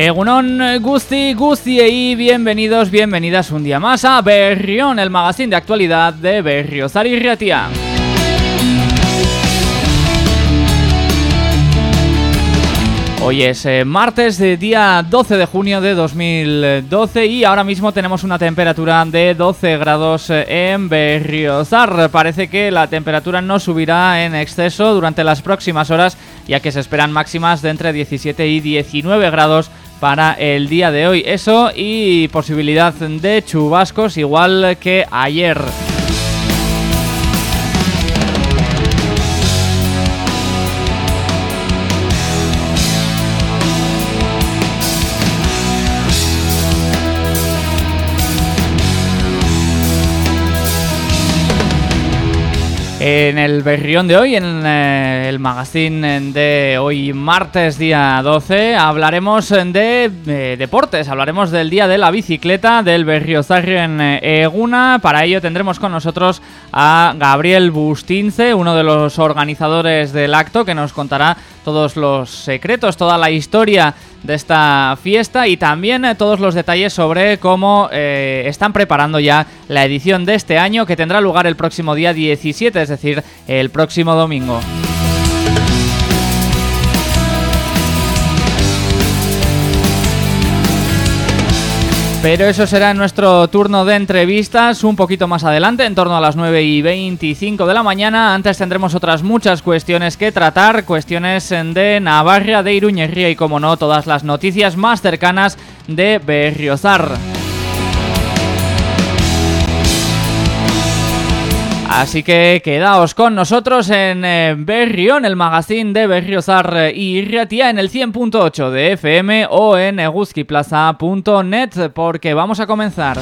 Egunon Gusti Gusti y bienvenidos, bienvenidas un día más a Berrión, el magazine de actualidad de Berriozar y Riatia. Hoy es eh, martes de día 12 de junio de 2012 y ahora mismo tenemos una temperatura de 12 grados eh, en Berriozar. Parece que la temperatura no subirá en exceso durante las próximas horas ya que se esperan máximas de entre 17 y 19 grados para el día de hoy. Eso y posibilidad de chubascos igual que ayer. En el berrión de hoy, en eh, el magazine de hoy martes día 12, hablaremos de deportes, hablaremos del día de la bicicleta del Berriozarri en eh, Eguna. Para ello tendremos con nosotros a Gabriel Bustince, uno de los organizadores del acto, que nos contará todos los secretos, toda la historia de esta fiesta y también eh, todos los detalles sobre cómo eh, están preparando ya la edición de este año que tendrá lugar el próximo día 17, es decir, el próximo domingo. Pero eso será nuestro turno de entrevistas un poquito más adelante, en torno a las 9 y 25 de la mañana. Antes tendremos otras muchas cuestiones que tratar, cuestiones de Navarra, de Iruñería y, como no, todas las noticias más cercanas de Berriozar. Así que quedaos con nosotros en eh, Berrión, el magazine de Berriozar y Riatia en el 100.8 de FM o en eguzquiplaza.net porque vamos a comenzar.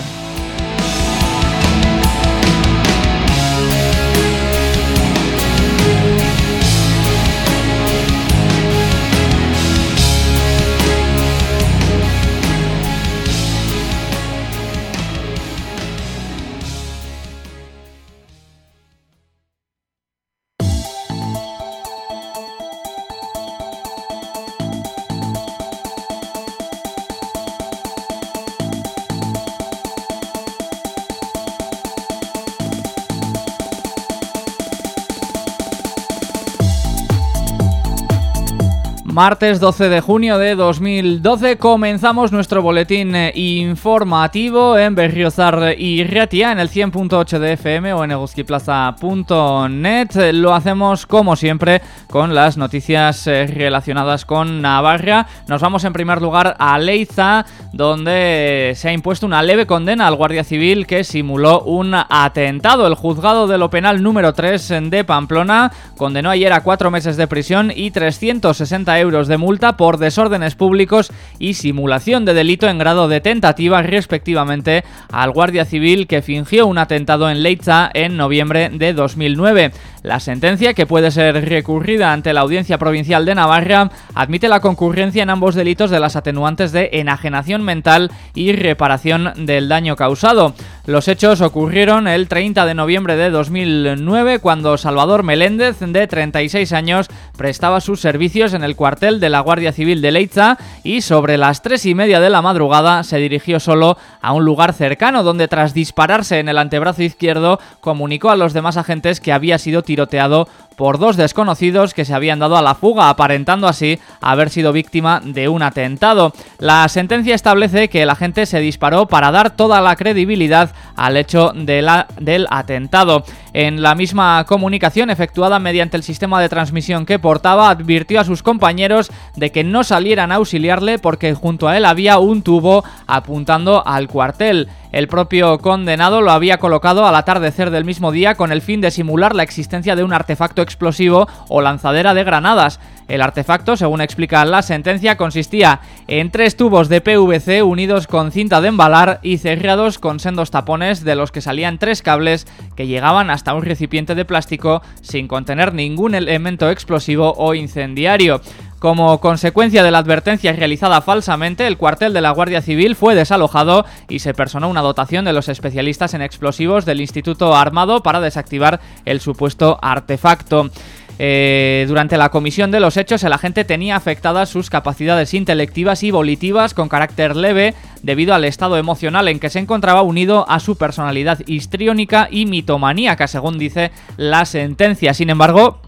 Martes 12 de junio de 2012 comenzamos nuestro boletín eh, informativo en Berriozar y Riatia en el 100.8 de FM o en eguzquiplaza.net. Lo hacemos como siempre con las noticias eh, relacionadas con Navarra. Nos vamos en primer lugar a Leiza donde se ha impuesto una leve condena al guardia civil que simuló un atentado. El juzgado de lo penal número 3 de Pamplona condenó ayer a cuatro meses de prisión y 360 euros de multa por desórdenes públicos y simulación de delito en grado de tentativa respectivamente al guardia civil que fingió un atentado en Leitza en noviembre de 2009. La sentencia, que puede ser recurrida ante la Audiencia Provincial de Navarra, admite la concurrencia en ambos delitos de las atenuantes de enajenación mental y reparación del daño causado. Los hechos ocurrieron el 30 de noviembre de 2009 cuando Salvador Meléndez, de 36 años, prestaba sus servicios en el cuartel de la Guardia Civil de Leitza y sobre las 3 y media de la madrugada se dirigió solo a un lugar cercano donde tras dispararse en el antebrazo izquierdo comunicó a los demás agentes que había sido tirado tiroteado por dos desconocidos que se habían dado a la fuga, aparentando así haber sido víctima de un atentado. La sentencia establece que el agente se disparó para dar toda la credibilidad al hecho del atentado. En la misma comunicación efectuada mediante el sistema de transmisión que portaba, advirtió a sus compañeros de que no salieran a auxiliarle porque junto a él había un tubo apuntando al cuartel. El propio condenado lo había colocado al atardecer del mismo día con el fin de simular la existencia de un artefacto explosivo o lanzadera de granadas. El artefacto, según explica la sentencia, consistía en tres tubos de PVC unidos con cinta de embalar y cerrados con sendos tapones de los que salían tres cables que llegaban hasta un recipiente de plástico sin contener ningún elemento explosivo o incendiario. Como consecuencia de la advertencia realizada falsamente, el cuartel de la Guardia Civil fue desalojado y se personó una dotación de los especialistas en explosivos del Instituto Armado para desactivar el supuesto artefacto. Eh, durante la comisión de los hechos, el agente tenía afectadas sus capacidades intelectivas y volitivas con carácter leve debido al estado emocional en que se encontraba unido a su personalidad histriónica y mitomaníaca, según dice la sentencia. Sin embargo,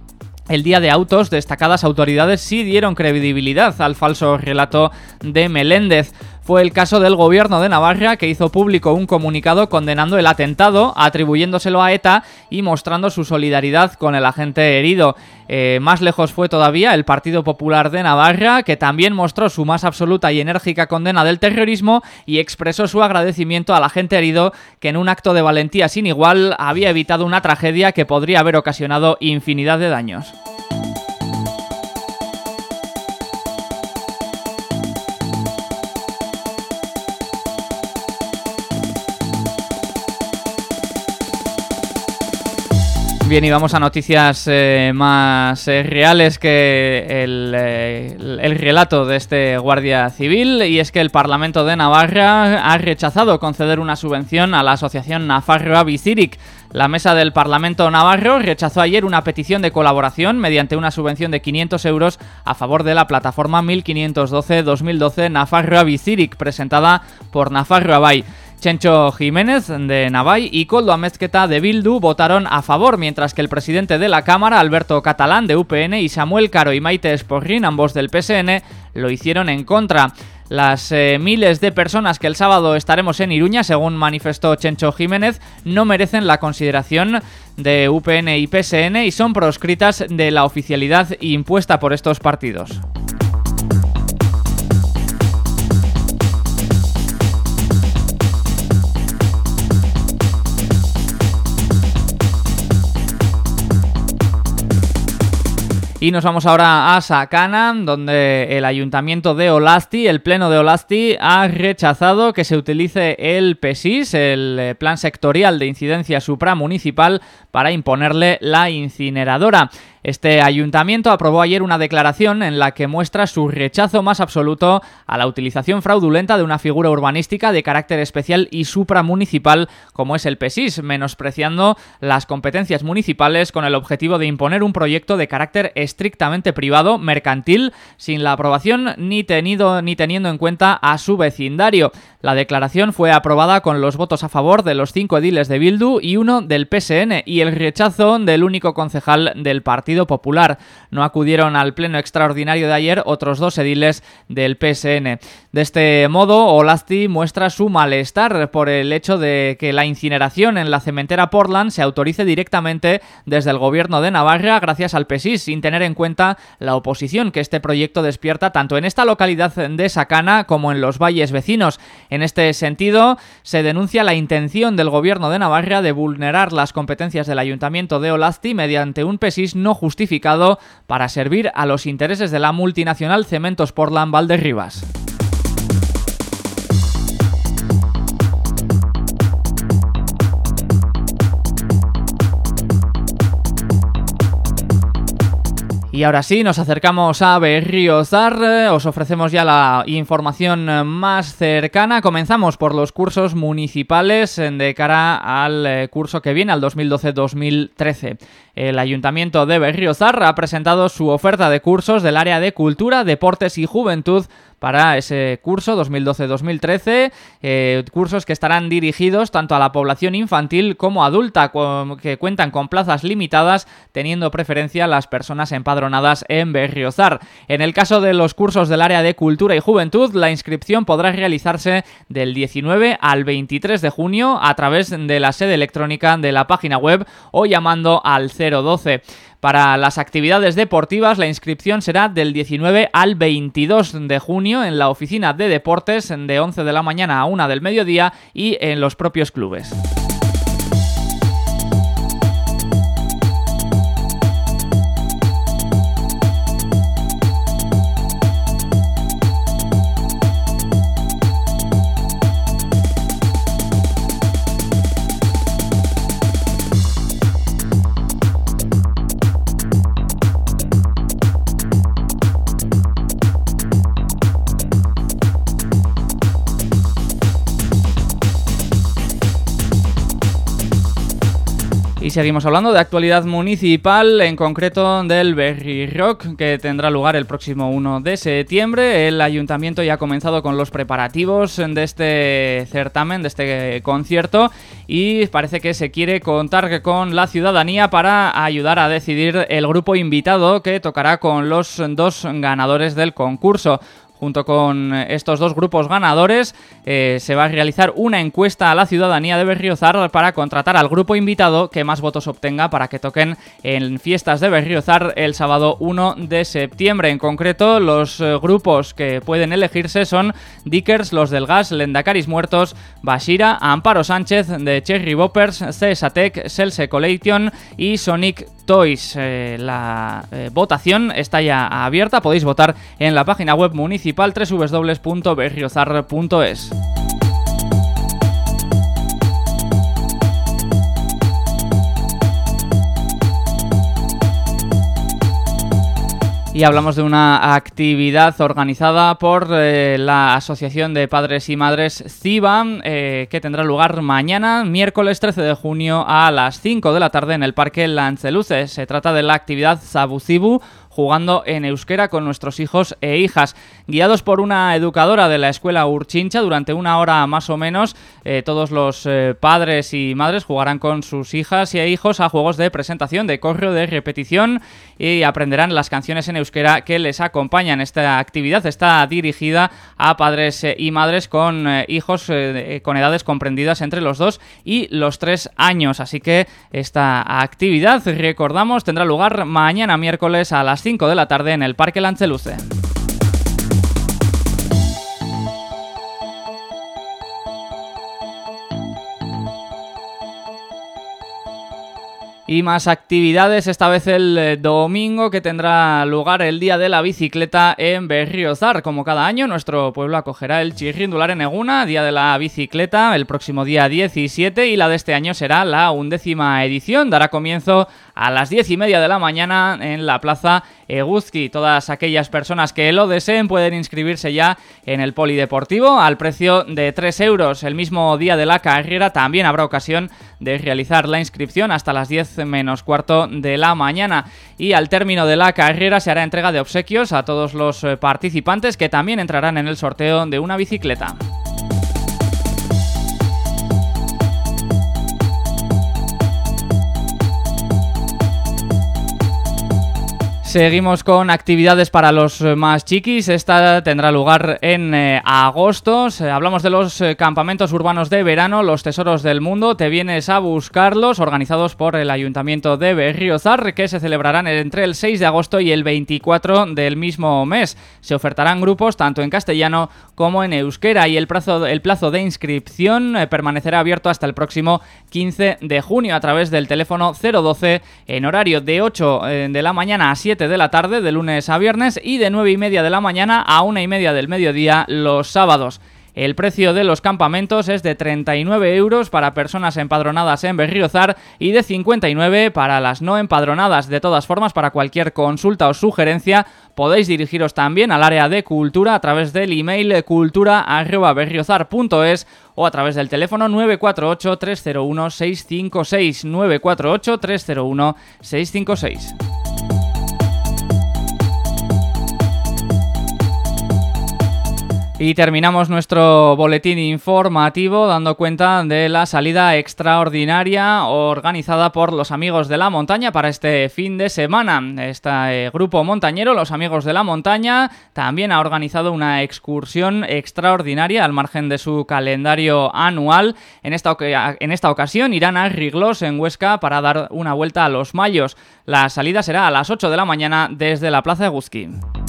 el día de autos, destacadas autoridades sí dieron credibilidad al falso relato de Meléndez. Fue el caso del gobierno de Navarra que hizo público un comunicado condenando el atentado, atribuyéndoselo a ETA y mostrando su solidaridad con el agente herido. Eh, más lejos fue todavía el Partido Popular de Navarra, que también mostró su más absoluta y enérgica condena del terrorismo y expresó su agradecimiento al agente herido que en un acto de valentía sin igual había evitado una tragedia que podría haber ocasionado infinidad de daños. Bien, y vamos a noticias eh, más eh, reales que eh, el, relato de este guardia civil, y es que el Parlamento de Navarra ha rechazado conceder una subvención a la asociación Nafarroa Biciric. La mesa del Parlamento Navarro rechazó ayer una petición de colaboración mediante una subvención de 500 euros a favor de la plataforma 1512-2012 Nafarroa Biciric, presentada por Nafarroa Bay. Chencho Jiménez de Navai y Coldo Amezqueta de Bildu votaron a favor, mientras que el presidente de la Cámara, Alberto Catalán de UPN y Samuel Caro y Maite Esporrin, ambos del PSN, lo hicieron en contra. Las eh, miles de personas que el sábado estaremos en Iruña, según manifestó Chencho Jiménez, no merecen la consideración de UPN y PSN y son proscritas de la oficialidad impuesta por estos partidos. Y nos vamos ahora a Sacana, donde el ayuntamiento de Olasti, el pleno de Olasti, ha rechazado que se utilice el PESIS, el eh, Plan Sectorial de Incidencia Supramunicipal, para imponerle la incineradora. Este ayuntamiento aprobó ayer una declaración en la que muestra su rechazo más absoluto a la utilización fraudulenta de una figura urbanística de carácter especial y supramunicipal como es el PESIS, menospreciando las competencias municipales con el objetivo de imponer un proyecto de carácter estrictamente privado, mercantil, sin la aprobación ni, tenido, ni teniendo en cuenta a su vecindario. La declaración fue aprobada con los votos a favor de los cinco ediles de Bildu y uno del PSN y el rechazo del único concejal del Partido Popular. No acudieron al pleno extraordinario de ayer otros dos ediles del PSN. De este modo, Olasti muestra su malestar por el hecho de que la incineración en la cementera Portland se autorice directamente desde el gobierno de Navarra gracias al PSIS, sin tener en cuenta la oposición que este proyecto despierta tanto en esta localidad de Sacana como en los valles vecinos. En este sentido, se denuncia la intención del gobierno de Navarra de vulnerar las competencias del ayuntamiento de Olasti mediante un PESIS no justificado para servir a los intereses de la multinacional Cementos Portland Valderribas. Y ahora sí, nos acercamos a Berriozar, os ofrecemos ya la información más cercana. Comenzamos por los cursos municipales de cara al eh, curso que viene, al 2012-2013. El Ayuntamiento de Berriozar ha presentado su oferta de cursos del área de Cultura, Deportes y Juventud para ese curso 2012-2013, eh, cursos que estarán dirigidos tanto a la población infantil como adulta, que cuentan con plazas limitadas, teniendo preferencia las personas empadronadas en Berriozar. En el caso de los cursos del área de cultura y juventud, la inscripción podrá realizarse del 19 al 23 de junio a través de la sede electrónica de la página web o llamando al 012. Para las actividades deportivas la inscripción será del 19 al 22 de junio en la oficina de deportes de 11 de la mañana a 1 del mediodía y en los propios clubes. Seguimos hablando de actualidad municipal, en concreto del Berry Rock, que tendrá lugar el próximo 1 de septiembre. El ayuntamiento ya ha comenzado con los preparativos de este certamen, de este concierto, y parece que se quiere contar con la ciudadanía para ayudar a decidir el grupo invitado que tocará con los dos ganadores del concurso. Junto con estos dos grupos ganadores eh, se va a realizar una encuesta a la ciudadanía de Berriozar para contratar al grupo invitado que más votos obtenga para que toquen en fiestas de Berriozar el sábado 1 de septiembre. En concreto, los eh, grupos que pueden elegirse son Dickers, Los del Gas, Lendacaris Muertos, Bashira, Amparo Sánchez de Cherry Boppers, Cesatec, Selse Collection y Sonic Eh, la votación está ya abierta, podéis votar en la página web municipal municipal www.berriozar.es. Y hablamos de una actividad organizada por eh, la Asociación de Padres y Madres CIBA, eh, que tendrá lugar mañana, miércoles 13 de junio, a las 5 de la tarde en el Parque Lanceluce. Se trata de la actividad Sabucibu, jugando en euskera con nuestros hijos e hijas. Guiados por una educadora de la escuela Urchincha, durante una hora más o menos, eh, todos los eh, padres y madres jugarán con sus hijas y hijos a juegos de presentación, de correo, de repetición y aprenderán las canciones en euskera que les acompañan. Esta actividad está dirigida a padres eh, y madres con hijos con edades comprendidas entre los 2 y los 3 años. Así que esta actividad, recordamos, tendrá lugar mañana miércoles a las 5 de la tarde en el Parque Lanceluce. Y más actividades, esta vez el eh, domingo que tendrá lugar el Día de la Bicicleta en Berriozar. Como cada año, nuestro pueblo acogerá el Chirrindular en Eguna, Día de la Bicicleta, el próximo día 17 y la de este año será la undécima edición. Dará comienzo a las diez y media de la mañana en la Plaza Eguzki. Todas aquellas personas que lo deseen pueden inscribirse ya en el Polideportivo al precio de 3 euros. El mismo día de la carrera también habrá ocasión de realizar la inscripción hasta las 10 menos cuarto de la mañana. Y al término de la carrera se hará entrega de obsequios a todos los eh, participantes que también entrarán en el sorteo de una bicicleta. Seguimos con actividades para los eh, más chiquis. Esta tendrá lugar en eh, agosto. Hablamos de los eh, campamentos urbanos de verano, los tesoros del mundo. Te vienes a buscarlos, organizados por el Ayuntamiento de Berriozar, que se celebrarán entre el 6 de agosto y el 24 del mismo mes. Se ofertarán grupos tanto en castellano como en euskera y el plazo, el plazo de inscripción permanecerá abierto hasta el próximo 15 de junio a través del teléfono 012 en horario de 8 de la mañana a 7 de la tarde de lunes a viernes y de 9 y media de la mañana a 1 y media del mediodía los sábados. El precio de los campamentos es de 39 euros para personas empadronadas en Berriozar y de 59 para las no empadronadas. De todas formas, para cualquier consulta o sugerencia podéis dirigiros también al área de cultura a través del email cultura.berriozar.es o a través del teléfono 948-301-656. 948-301-656. Y terminamos nuestro boletín informativo dando cuenta de la salida extraordinaria organizada por los amigos de la montaña para este fin de semana. Este grupo montañero, los amigos de la montaña, también ha organizado una excursión extraordinaria al margen de su calendario anual. En esta, en esta ocasión irán a Riglos en Huesca para dar una vuelta a los mayos. La salida será a las 8 de la mañana desde la Plaza de.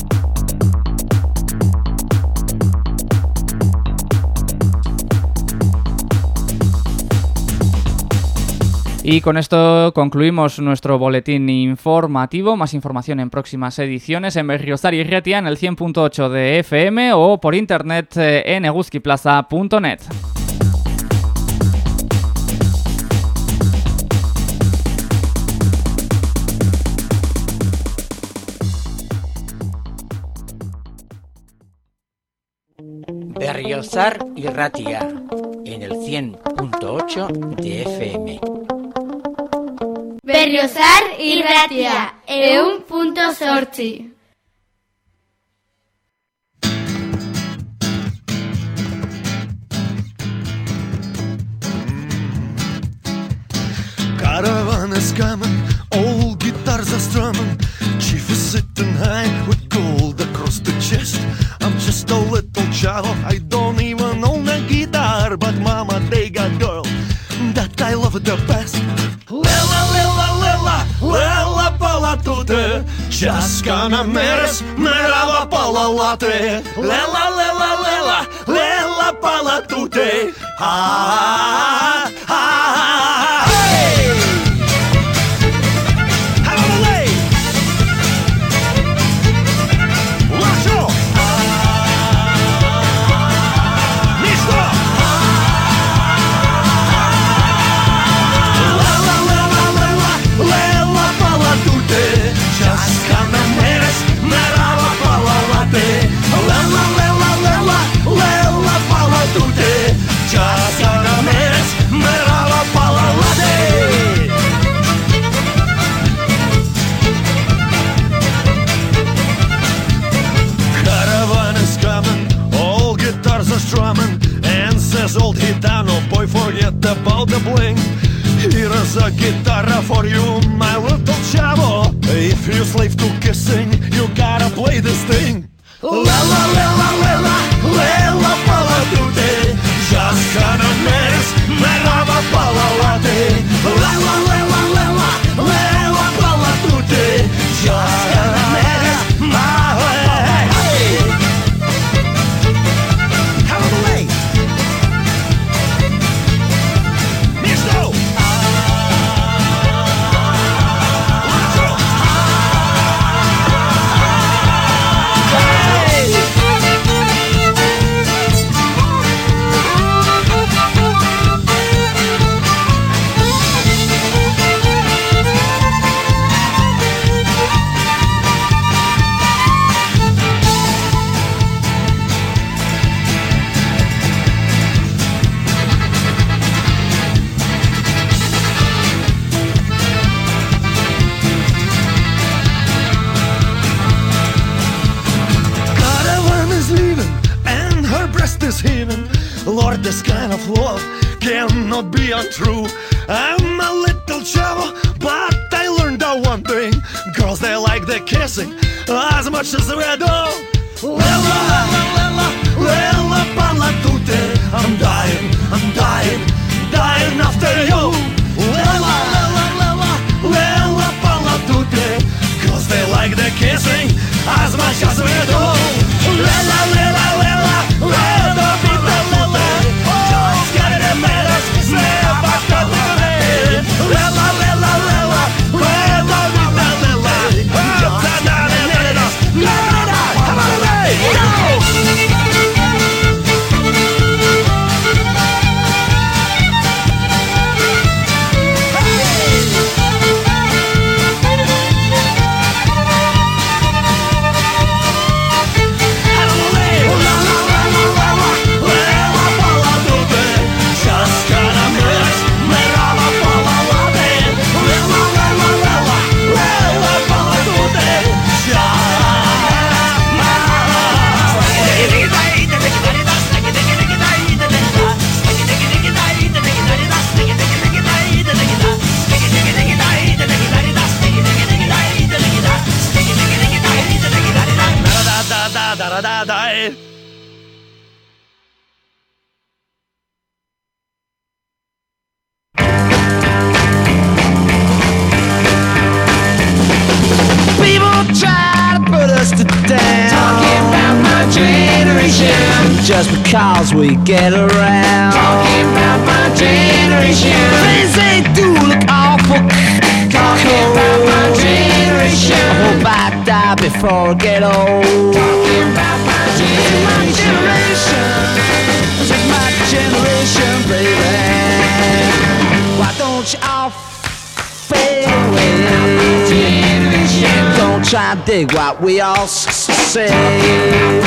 Y con esto concluimos nuestro boletín informativo. Más información en próximas ediciones en Berriozar y Riatia en el 100.8 de FM o por internet eh, en eguskiplaza.net. Berriozar y Ratia en el 100.8 de FM. Berriozar irratia, eun punto sortzi. Caravan is coming, old guitars are strumming. Chief is sitting high with gold across the chest. I'm just a little child, I don't even own a guitar, but mama, they got that I love the best. Lilla, lilla, lilla, lilla pala tute, Časkana meres, merava pala late. Lilla, lilla, lilla, lilla pala tute, ah, ah, ah. This kind of love cannot be untrue. I'm a little chavo, but I learned that one thing. Girls, they like the kissing as much as we do. Lela, lela, lela, palatute. I'm dying, I'm dying, dying after you. Lela, lela, lela, lela, palatute. Cause they like the kissing as much as we do. Lela, lela, dig what we all say.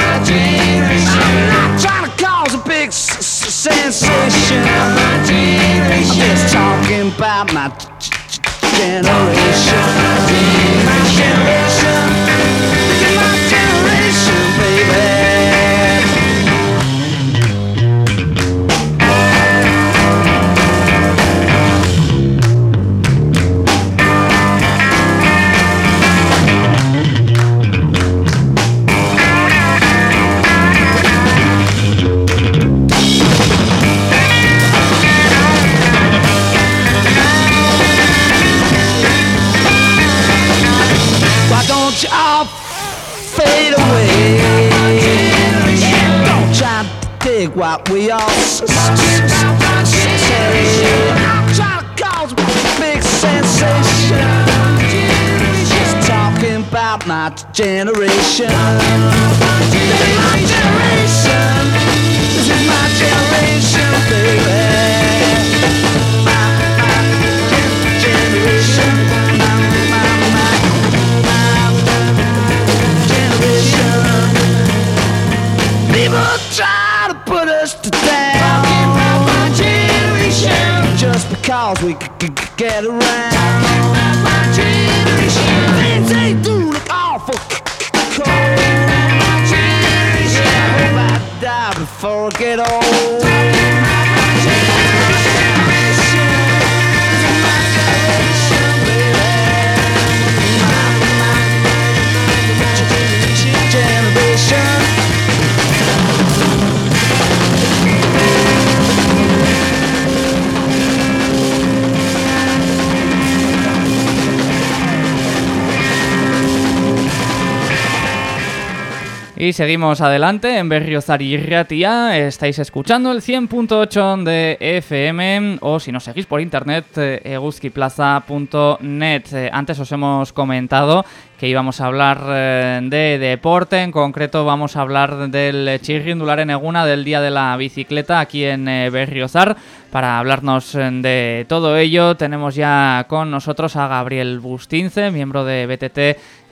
Y seguimos adelante en Berriozar y. Estáis escuchando el 100.8 de FM o si nos seguís por internet, eh, eguzquiplaza.net. Eh, Antes os hemos comentado que íbamos a hablar eh, de deporte, en concreto vamos a hablar del Chirrindular en Eguna, del Día de la Bicicleta aquí en eh, Berriozar. Para hablarnos eh, de todo ello tenemos ya con nosotros a Gabriel Bustince, miembro de BTT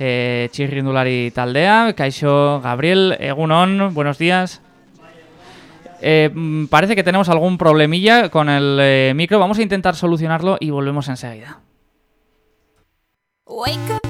eh, Chirrindulari Taldea. Caixo, Gabriel, Egunon, buenos días. Mm, parece que tenemos algún problemilla con el micro. Vamos a intentar solucionarlo y volvemos enseguida. Wake up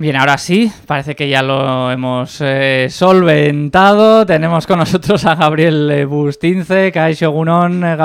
Bien, ahora sí, parece que ya lo hemos eh, solventado. Tenemos con nosotros a Gabriel eh, Bustince, Caixo Gunón, eh,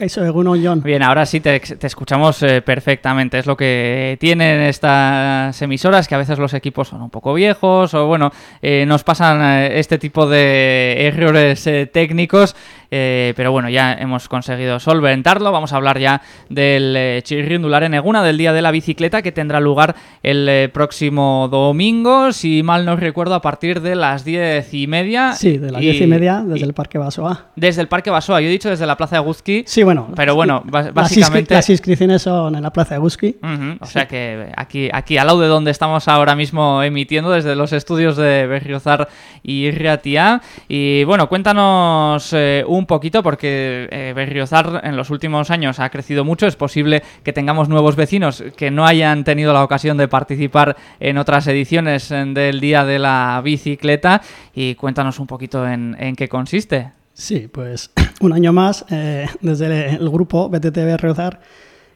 Gabriel. Kaixo Egunon Jon. Bien, ahora sí te, te escuchamos eh, perfectamente. Es lo que tienen estas emisoras, que a veces los equipos son un poco viejos o bueno, eh, nos pasan eh, este tipo de errores técnicos. pero bueno, ya hemos conseguido solventarlo. Vamos a hablar ya del Chirrindular en Eguna, del Día de la Bicicleta, que tendrá lugar el próximo domingo, si mal no recuerdo, a partir de las diez y media. Sí, de las diez y media desde el Parque Basoa. Desde el Parque Basoa, yo he dicho desde la Plaza de Guzki. Sí, bueno. Pero bueno, las inscri- básicamente... Las inscripciones son en la Plaza de Guski. Ujú, O sea que aquí, aquí al lado de donde estamos ahora mismo emitiendo, desde los estudios de Berriozar y Riatia. Y bueno, cuéntanos eh, un poquito, porque eh, Berriozar en los últimos años ha crecido mucho. Es posible que tengamos nuevos vecinos que no hayan tenido la ocasión de participar en otras ediciones del Día de la Bicicleta. Y cuéntanos un poquito en, en qué consiste. Sí, pues un año más eh, desde el grupo BTT Berriozar,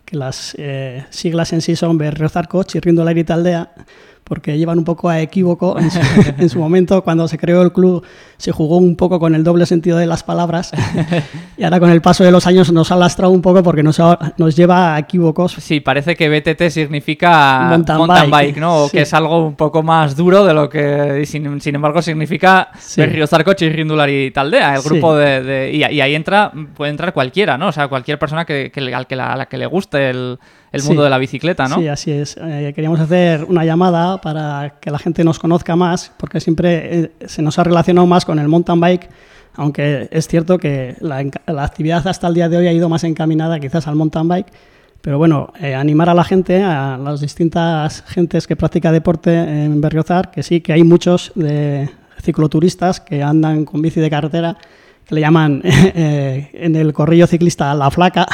que las eh, siglas en sí son Berriozarco, Chirrindolari y Taldea, porque llevan un poco a equívoco. En su, en su momento, cuando se creó el club, se jugó un poco con el doble sentido de las palabras y ahora con el paso de los años nos ha lastrado un poco porque nos, ha- nos lleva a equívocos. Sí, parece que BTT significa Mountain mountain, bike. bike, ¿no? O Sí. que es algo un poco más duro de lo que, sin, sin embargo, significa Sí. Berriozarco, Chirrindular y Taldea, el Sí. grupo de... de- y, y ahí entra, puede entrar cualquiera, ¿no? O sea, cualquier persona que, que al que la, a la que le guste el, el Sí. mundo de la bicicleta, ¿no? Sí, así es. Eh, queríamos hacer una llamada para que la gente nos conozca más, porque siempre eh, se nos ha relacionado más con el mountain bike, aunque es cierto que la, la actividad hasta el día de hoy ha ido más encaminada quizás al mountain bike, Pero bueno, eh, animar a la gente, a las distintas gentes que practica deporte en Berriozar, que sí, que hay muchos de cicloturistas que andan con bici de carretera, que le llaman eh, en el corrillo ciclista la flaca,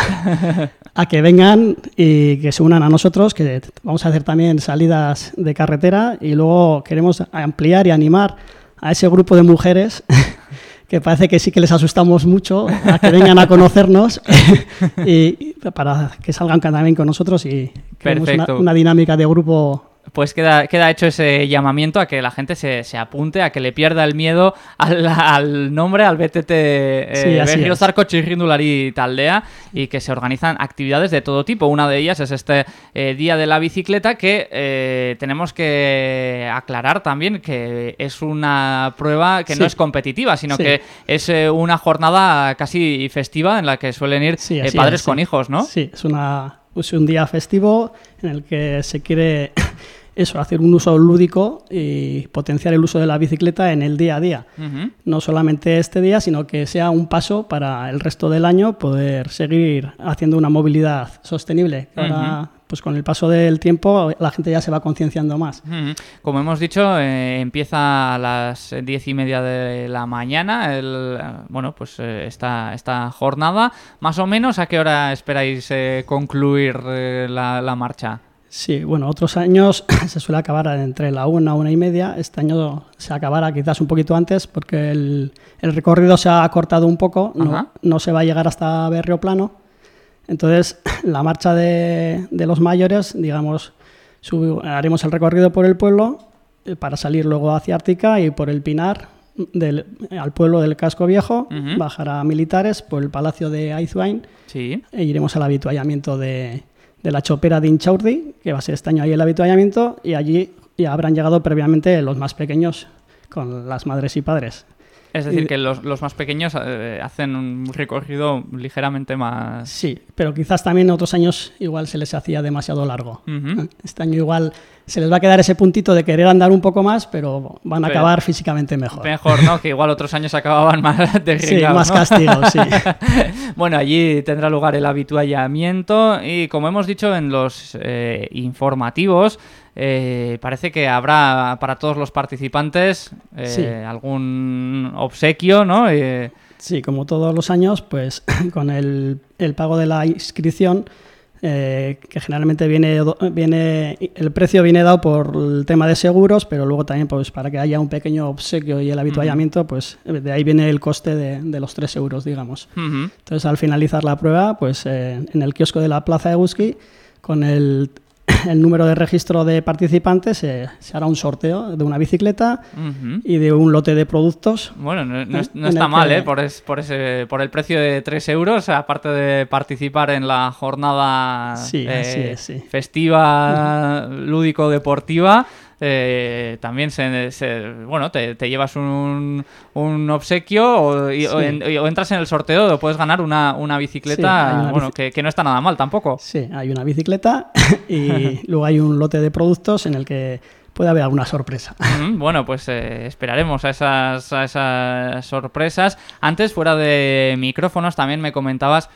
a que vengan y que se unan a nosotros, que vamos a hacer también salidas de carretera y luego queremos ampliar y animar a ese grupo de mujeres que parece que sí que les asustamos mucho a que vengan a conocernos y para que salgan también con nosotros y creemos una, una dinámica de grupo Pues queda, queda hecho ese llamamiento a que la gente se, se apunte, a que le pierda el miedo al, al nombre, al BTT eh, Sí, así Berriozarko Txirrindulari Taldea y que se organizan actividades de todo tipo. Una de ellas es este eh, Día de la Bicicleta que eh, tenemos que aclarar también que es una prueba que Sí. no es competitiva, sino Sí. que es eh, una jornada casi festiva en la que suelen ir padres es, con hijos, ¿no? Sí, es, una, es un día festivo en el que se quiere eso, hacer un uso lúdico y potenciar el uso de la bicicleta en el día a día. No solamente este día, sino que sea un paso para el resto del año poder seguir haciendo una movilidad sostenible. Ahora, pues con el paso del tiempo, la gente ya se va concienciando más. Como hemos dicho, eh, empieza a las diez y media de la mañana el, bueno, pues eh, esta, esta jornada. Más o menos, ¿a qué hora esperáis eh, concluir la, la marcha? Sí, bueno, otros años se suele acabar entre la una, una y media. Este año se acabará quizás un poquito antes porque el, el recorrido se ha acortado un poco, no, no se va a llegar hasta Berrioplano. Entonces, la marcha de, de los mayores, digamos, sub- haremos el recorrido por el pueblo eh, para salir luego hacia Ártica y por el Pinar del- al pueblo del Casco Viejo, Ujú. bajar a Militares por el Palacio de Aizwain Sí. e iremos al habituallamiento de, de la chopera de Inchaurdi, que va a ser este año ahí el habituallamiento, y allí ya habrán llegado previamente los más pequeños con las madres y padres. Es decir, que los, los más pequeños eh, hacen un recorrido ligeramente más... Sí, pero quizás también otros años igual se les hacía demasiado largo. Este año igual se les va a quedar ese puntito de querer andar un poco más, pero van a Pero- acabar físicamente mejor. Mejor, ¿no? Que igual otros años acababan más Sí, derringados, más ¿no? castigo, sí. bueno, allí tendrá lugar el habituallamiento y como hemos dicho en los eh, informativos, eh, parece que habrá para todos los participantes eh, Sí. algún obsequio, ¿no? Eh, Sí, como todos los años, pues con el, el pago de la inscripción, que generalmente viene, viene, el precio viene dado por el tema de seguros, pero luego también pues para que haya un pequeño obsequio y el habituallamiento, pues de ahí viene el coste de, de los 3 euros, digamos. Entonces al finalizar la prueba, pues en el kiosco de la Plaza de Guski, con el, el número de registro de participantes, eh, se hará un sorteo de una bicicleta y de un lote de productos Bueno, no, está mal, que- ¿eh? Por, es- por, ese, por el precio de 3 euros, aparte de participar en la jornada Sí, eh, así es, sí. festiva, lúdico-deportiva, eh, también se, se- bueno, te, te llevas un, un obsequio o, y- o Sí. en- o entras en el sorteo o puedes ganar una, una bicicleta, Sí, hay una bueno, bici- que, que no está nada mal tampoco. Sí, hay una bicicleta y luego hay un lote de productos en el que puede haber alguna sorpresa. Mm, Bueno, pues eh, esperaremos a esas, a esas sorpresas. Antes, fuera de micrófonos, también me comentabas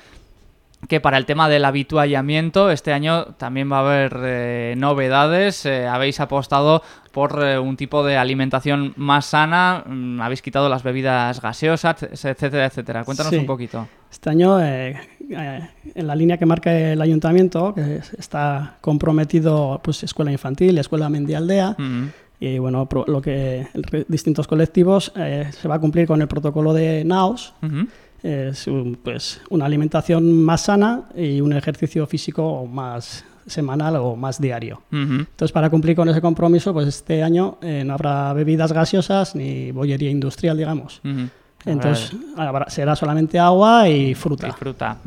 que para el tema del habituallamiento este año también va a haber eh, novedades. Eh, habéis apostado por eh, un tipo de alimentación más sana, mm, habéis quitado las bebidas gaseosas, etcétera, etcétera. Cuéntanos Sí. un poquito. Este año, en la línea que marca el ayuntamiento, que es- está comprometido pues escuela infantil, escuela mendialdea, y bueno, lo que distintos colectivos se va a cumplir con el protocolo de NAOS. Es un- pues una alimentación más sana y un ejercicio físico más semanal o más diario. Entonces, para cumplir con ese compromiso, pues este año eh, no habrá bebidas gaseosas ni bollería industrial, digamos. Entonces, habrá- será solamente agua y fruta. Y fruta.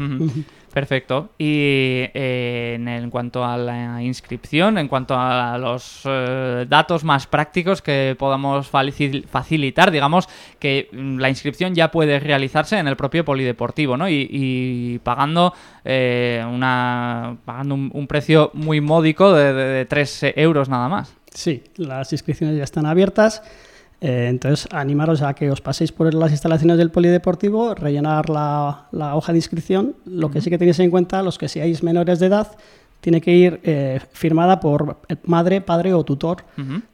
Perfecto. Y eh, en, cuanto a la inscripción, en cuanto a los eh, datos más prácticos que podamos faci- facilitar, digamos que mm, la inscripción ya puede realizarse en el propio polideportivo, ¿no? Y, pagando eh, una pagando un, precio muy módico de, de, 3 euros nada más. Sí, las inscripciones ya están abiertas. Eh, entonces, animaros a que os paséis por las instalaciones del polideportivo, rellenar la, la hoja de inscripción. Lo que sí que tenéis en cuenta, los que seáis menores de edad, tiene que ir eh, firmada por el madre, padre o tutor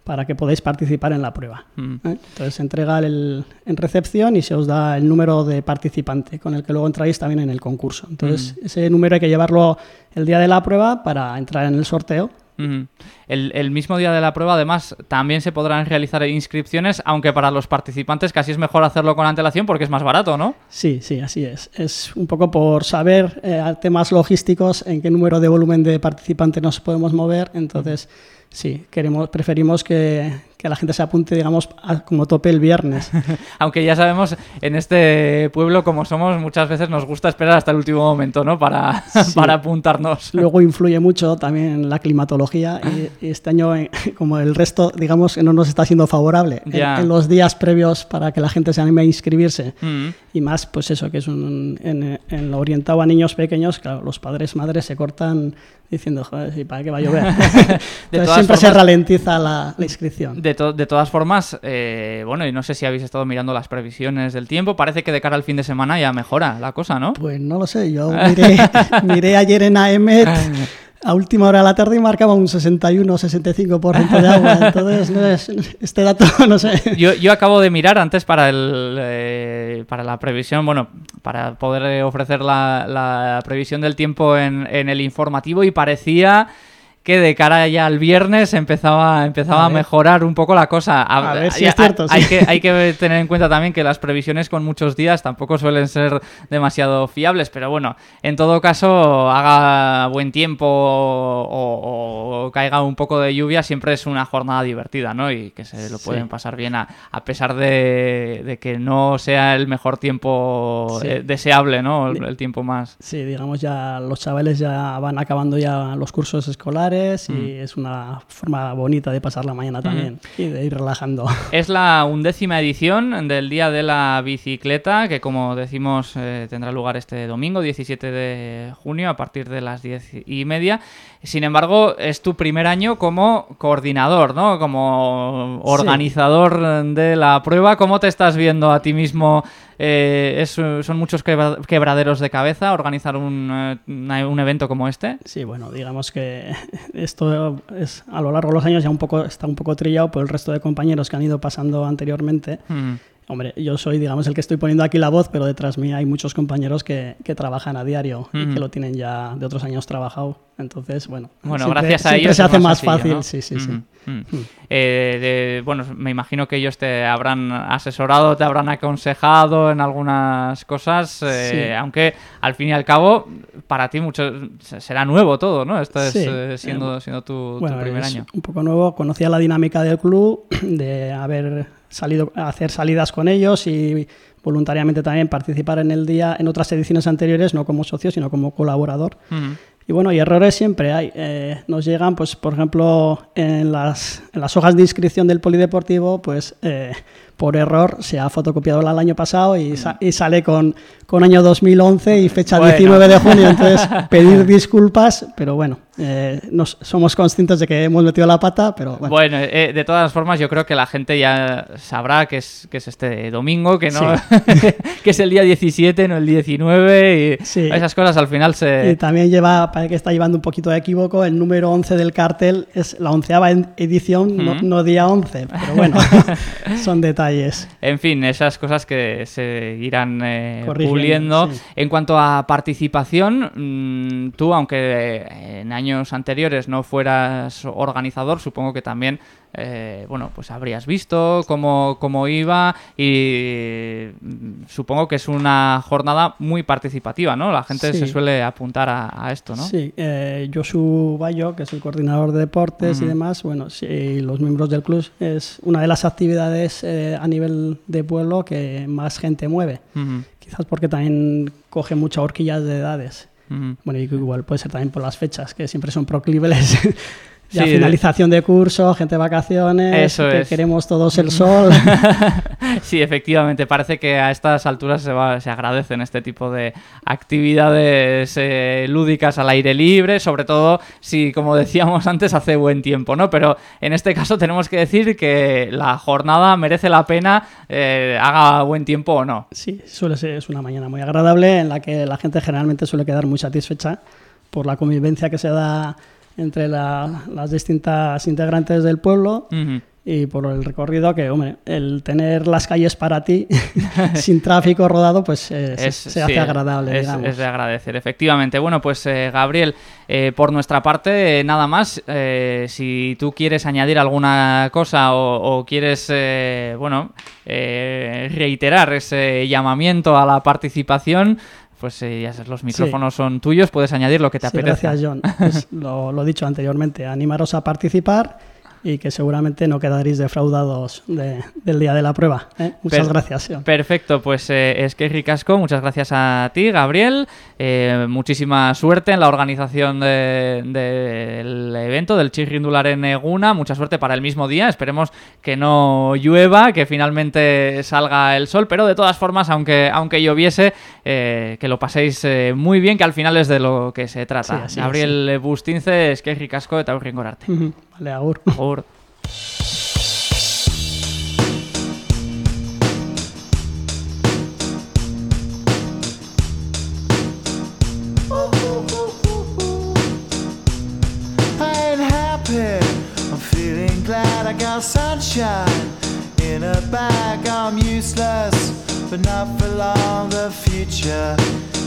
para que podáis participar en la prueba. ¿eh? Entonces se entrega el, en recepción y se os da el número de participante con el que luego entráis también en el concurso. Entonces ese número hay que llevarlo el día de la prueba para entrar en el sorteo. El mismo día de la prueba, además, también se podrán realizar inscripciones, aunque para los participantes casi es mejor hacerlo con antelación porque es más barato, ¿no? Sí, sí, así es. Es un poco por saber eh, temas logísticos en qué número de volumen de participantes nos podemos mover. Entonces, sí, queremos, preferimos que, que la gente se apunte, digamos, a- como tope el viernes. Aunque ya sabemos, en este pueblo, como somos, muchas veces nos gusta esperar hasta el último momento, ¿no? Para, Sí. para apuntarnos. Luego influye mucho también la climatología y, y este año, eh, como el resto, digamos, no nos está siendo favorable en, los días previos para que la gente se anime a inscribirse. Mm. Y más, pues eso, que es un, en, en lo orientado a niños pequeños, claro, los padres, madres se cortan diciendo, joder, ¿y para qué va a llover? Entonces siempre se ralentiza la, la inscripción. De, to- de todas formas, eh, bueno, y no sé si habéis estado mirando las previsiones del tiempo, parece que de cara al fin de semana ya mejora la cosa, ¿no? Pues no lo sé, yo miré, miré ayer en AEMET a última hora de la tarde y marcaba un 61-65% de agua. Entonces, no es- este dato, no sé. Yo, yo acabo de mirar antes para el eh, para la previsión, bueno, para poder ofrecer la, la previsión del tiempo en, en el informativo y parecía que de cara ya al viernes empezaba, empezaba A mejorar un poco la cosa. A ver si hay- es cierto, Hay, sí. que, hay que tener en cuenta también que las previsiones con muchos días tampoco suelen ser demasiado fiables, pero bueno, en todo caso, haga buen tiempo o, o caiga un poco de lluvia, siempre es una jornada divertida, ¿no? Y que se lo Sí. pueden pasar bien a, a pesar de, de que no sea el mejor tiempo Sí. eh, deseable, ¿no? El, el tiempo más... Sí, digamos ya los chavales ya van acabando ya los cursos escolares y es una forma bonita de pasar la mañana también y de ir relajando. Es la undécima edición del Día de la Bicicleta, que como decimos eh, tendrá lugar este domingo, 17 de junio, a partir de las 10 y media. Sin embargo, es tu primer año como coordinador, ¿no? Como organizador de la prueba. ¿Cómo te estás viendo a ti mismo? Eh, es- ¿Son muchos quebra- quebraderos de cabeza organizar un, eh, un evento como este? Sí, bueno, digamos que esto es a lo largo de los años ya un poco está un poco trillado por el resto de compañeros que han ido pasando anteriormente. Mm. Hombre, yo soy, digamos, el que estoy poniendo aquí la voz, pero detrás mí hay muchos compañeros que, que trabajan a diario y que lo tienen ya de otros años trabajado. Entonces, bueno, Bueno, siempre- gracias a ellos se hace más sencillo, fácil, ¿no? sí, sí, sí. Mm. Eh, de- bueno, me imagino que ellos te habrán asesorado, te habrán aconsejado en algunas cosas, eh, Sí. aunque al fin y al cabo para ti mucho será nuevo todo, ¿no? Esto es Sí. eh, siendo, siendo tu, tu Bueno, primer es año. un poco nuevo. Conocía la dinámica del club, de haber salido a hacer salidas con ellos y voluntariamente también participar en el día en otras ediciones anteriores, no como socio, sino como colaborador. Y bueno, y errores siempre hay. Eh, nos llegan, pues, por ejemplo, en las, en las hojas de inscripción del polideportivo, pues, eh, por error se ha fotocopiado el año pasado y, sa- y sale con, con año 2011 y fecha Bueno. 19 de junio. Entonces, pedir disculpas, pero bueno, eh, nos, somos conscientes de que hemos metido la pata, pero bueno. Bueno, eh, de todas formas, yo creo que la gente ya sabrá que es, que es este domingo, que no que es el día 17, no el 19, y Sí. esas cosas al final Y se... también lleva, para que está llevando un poquito de equívoco, el número 11 del cartel es la onceava edición, no, Ujú. no día 11, pero bueno, son detalles. En fin, esas cosas que se irán eh, puliendo. sí. En cuanto a participación, mm, tú, aunque eh, en años anteriores no fueras organizador, supongo que también, eh, bueno, pues habrías visto cómo, cómo iba y mm, supongo que es una jornada muy participativa, ¿no? La gente Sí. se suele apuntar a, a esto, ¿no? Sí, eh, Josu Bayo, que es el coordinador de deportes y demás, bueno, sí, los miembros del club es una de las actividades eh, a nivel de pueblo que más gente mueve. Quizás porque también coge muchas horquillas de edades. Bueno, igual puede ser también por las fechas, que siempre son proclives. ya Sí, finalización de curso, gente de vacaciones, Eso que es. queremos todos el sol. Sí, efectivamente, parece que a estas alturas se, va- se agradecen este tipo de actividades eh, lúdicas al aire libre, sobre todo si, como decíamos antes, hace buen tiempo, ¿no? Pero en este caso tenemos que decir que la jornada merece la pena, eh, haga buen tiempo o no. Sí, suele ser es una mañana muy agradable en la que la gente generalmente suele quedar muy satisfecha por la convivencia que se da entre la- las distintas integrantes del pueblo y por el recorrido que, hombre, el tener las calles para ti sin tráfico rodado, pues eh, se- Es- se sí, hace agradable, es, digamos. es de agradecer, efectivamente. Bueno, pues eh, Gabriel, eh, por nuestra parte, nada más. Si tú quieres añadir alguna cosa o, o quieres, bueno, reiterar ese llamamiento a la participación, pues eh, ya sabes, los micrófonos son tuyos, puedes añadir lo que te Sí, apetezca. gracias, John. Pues lo, lo dicho anteriormente, animaros a participar y que seguramente no quedaréis defraudados de- del día de la prueba. ¿eh? Muchas Per- gracias. Perfecto, pues eh, es que ricasco, muchas gracias a ti, Gabriel. Eh, muchísima suerte en la organización de- del evento del Chirrindular en Eguna. Mucha suerte para el mismo día. Esperemos que no llueva, que finalmente salga el sol, pero de todas formas, aunque, aunque lloviese, eh, que lo paséis muy bien, que al final es de lo que se trata. Sí, Gabriel Bustince, es que ricasco de Taurringorarte. Ujú. Vale, agur. Agur. Sunshine in a bag. I'm useless, but not for long. The future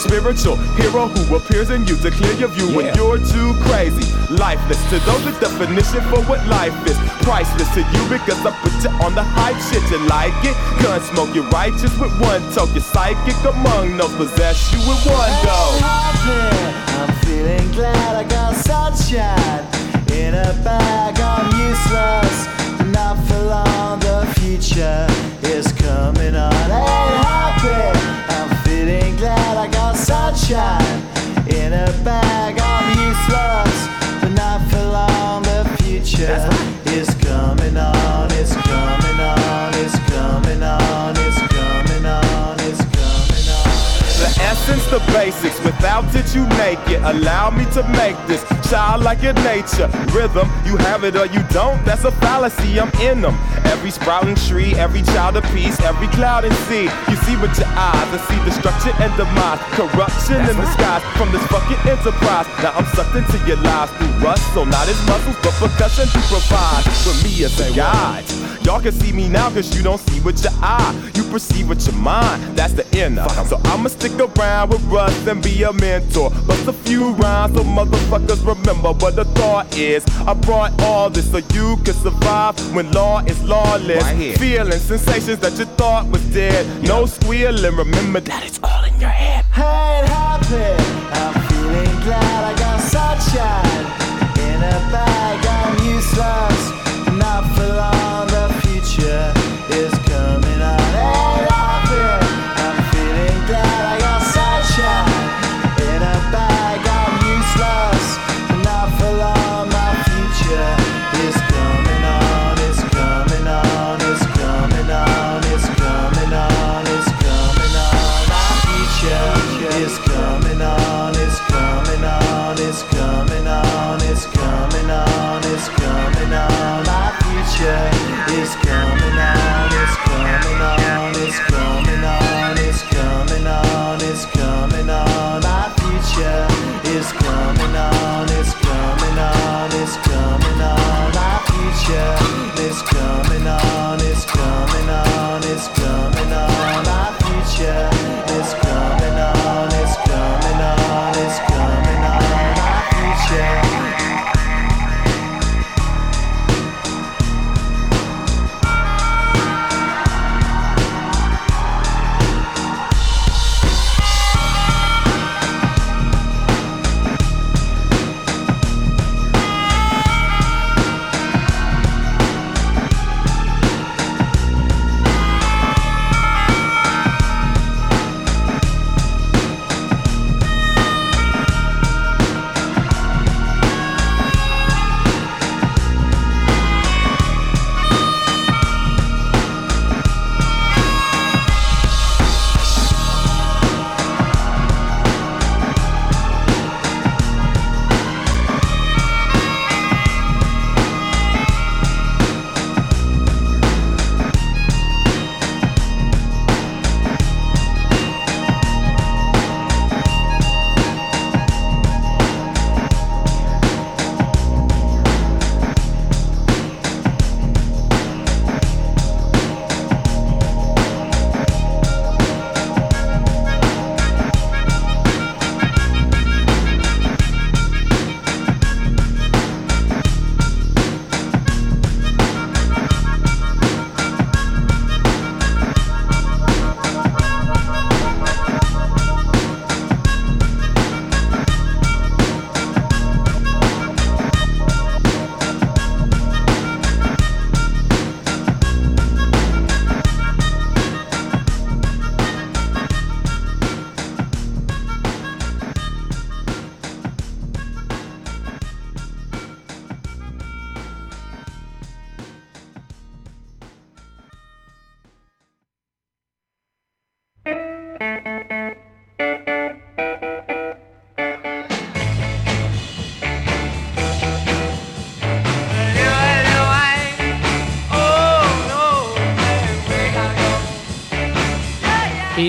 spiritual hero who appears in you to clear your view when you're too crazy, lifeless. To those, the definition for what life is priceless to you because I put you on the hype shit. You like it? Gun smoke, you're righteous with one toke. You're psychic among no possess you with one go. happy. I'm feeling glad I got sunshine in a bag. I'm useless, not for long. The future is coming sunshine in a bag. I'm useless, but not for long. The future Essence, the basics. Without it, you make it. Allow me to make this child like your nature. Rhythm, you have it or you don't. That's a fallacy. I'm in them. Every sprouting tree, every child of peace, every cloud and sea. You see with your eyes and see destruction and demise. Corruption in the skies from this fucking enterprise. Now I'm sucked into your lives through rust. So not as muscles, but percussion to provide for me as a guide. Y'all can see me now cause you don't see with your eye. You perceive with your mind, that's the inner. So I'ma stick around with Russ and be a mentor. Bust a few rhymes so motherfuckers remember what the thought is. I brought all this so you can survive when law is lawless. Feeling sensations that you thought was dead. No squealing, remember that it's all in your head. ain't happy. I'm feeling glad I got sunshine in a bag. I'm useless,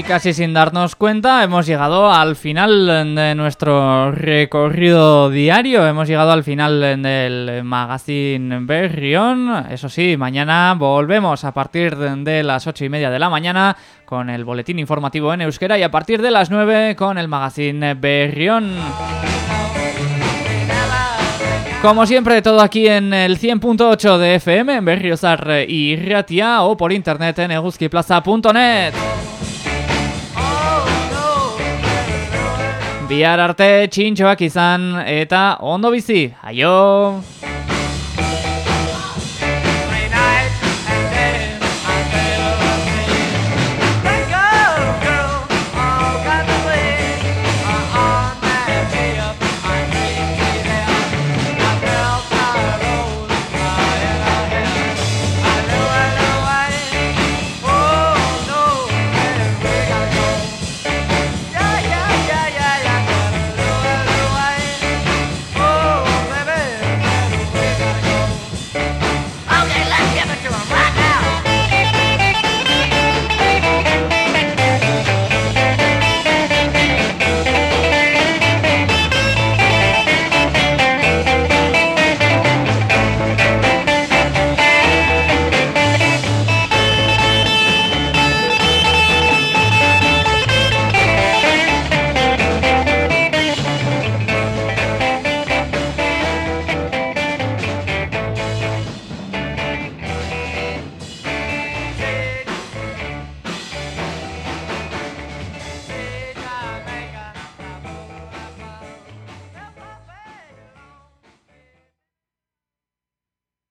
casi sin darnos cuenta hemos llegado al final de nuestro recorrido diario, hemos llegado al final del magazine Berrión. Eso sí, mañana volvemos a partir de las ocho y media de la mañana con el boletín informativo en euskera y a partir de las 9 con el magazine Berrión. Como siempre, todo aquí en el 100.8 de FM en Berriozar y Ratia o por internet en eguzkiplaza.net. Bihar arte txintxoak izan eta ondo bizi. Aio!